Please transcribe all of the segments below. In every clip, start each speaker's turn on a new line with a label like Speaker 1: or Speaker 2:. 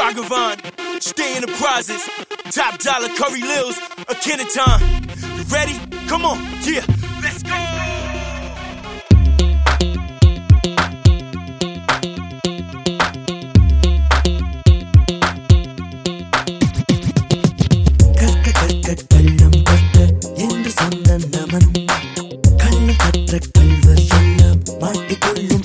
Speaker 1: Ragavan, stay in the prizes. Top dollar curry lils, a kineton. You ready? Come on, yeah, let's go.
Speaker 2: என்று சொன்ன நமன் கண்ணு கற்ற கல்வர் எல்லாம் மாட்டிக்கொள்ளும்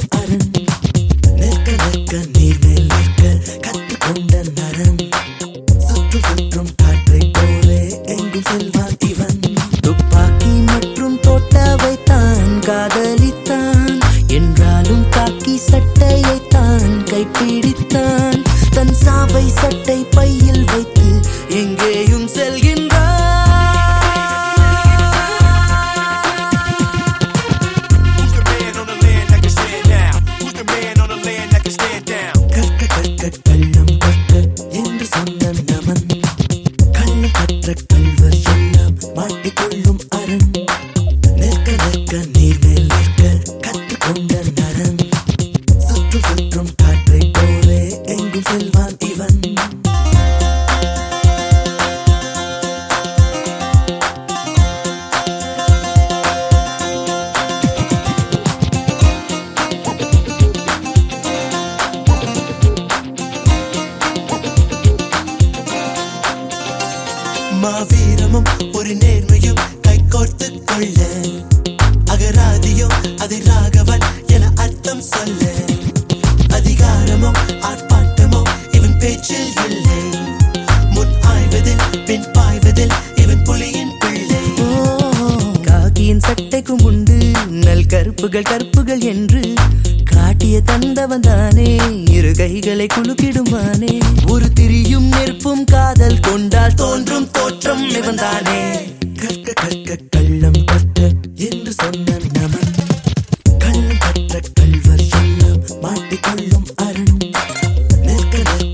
Speaker 2: சத்தியம் அதை ராகவன் என அர்த்தம் சொல்ல அதிகாரமோ ஆர்ப்பாட்டமோ இவன் பேச்சில் இல்லை முன் ஆய்வதில் பின் பாய்வதில் இவன் புலியின் பிள்ளை காக்கியின் சட்டைக்கும் உண்டு நல் கருப்புகள் கற்புகள் என்று காட்டிய தந்தவன் தானே இரு கைகளை குலுக்கிடுமானே ஒரு திரியும் நெருப்பும் காதல் கொண்டால் தோன்றும் தோற்றம் இவன் தானே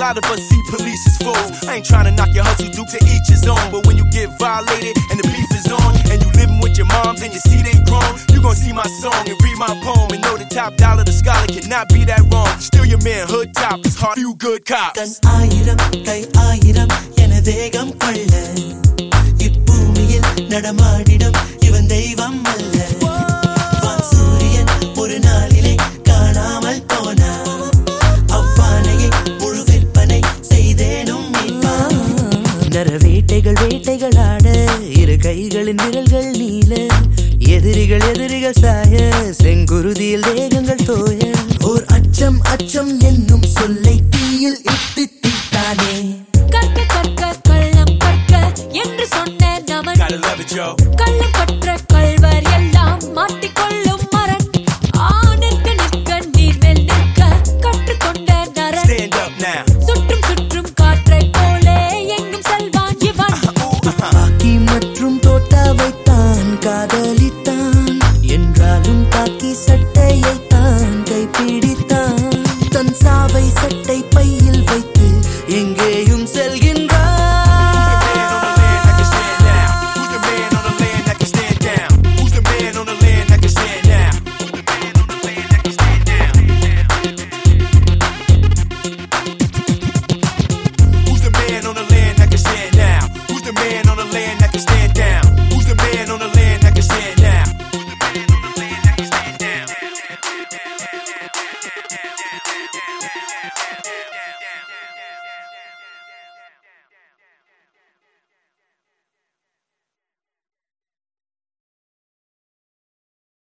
Speaker 1: lot of us see police as fools. I ain't trying to knock your hustle, Duke, to each his own. But when you get violated and the beef is on, and you living with your moms and you see they grown, you gon' see my song and read my poem and know the top dollar, the scholar cannot be that wrong. Still your man, hood top, it's hard, you good cops.
Speaker 2: நடமாடிடம் இவன் தெய்வம் அல்ல வேட்டைகள் வேட்டைகள் ஆட இரு கைகளின் விரல்கள் நீல எதிரிகள் எதிரிகள் சாய செங்குருதியில் வேகங்கள் தோய ஓர் அச்சம் அச்சம் என்னும் சொல்லை தீயில் இட்டு தீட்டானே
Speaker 3: கற்க கற்க கள்ளம் கற்க என்று சொன்ன நமன்
Speaker 1: கள்ளம் கற்ற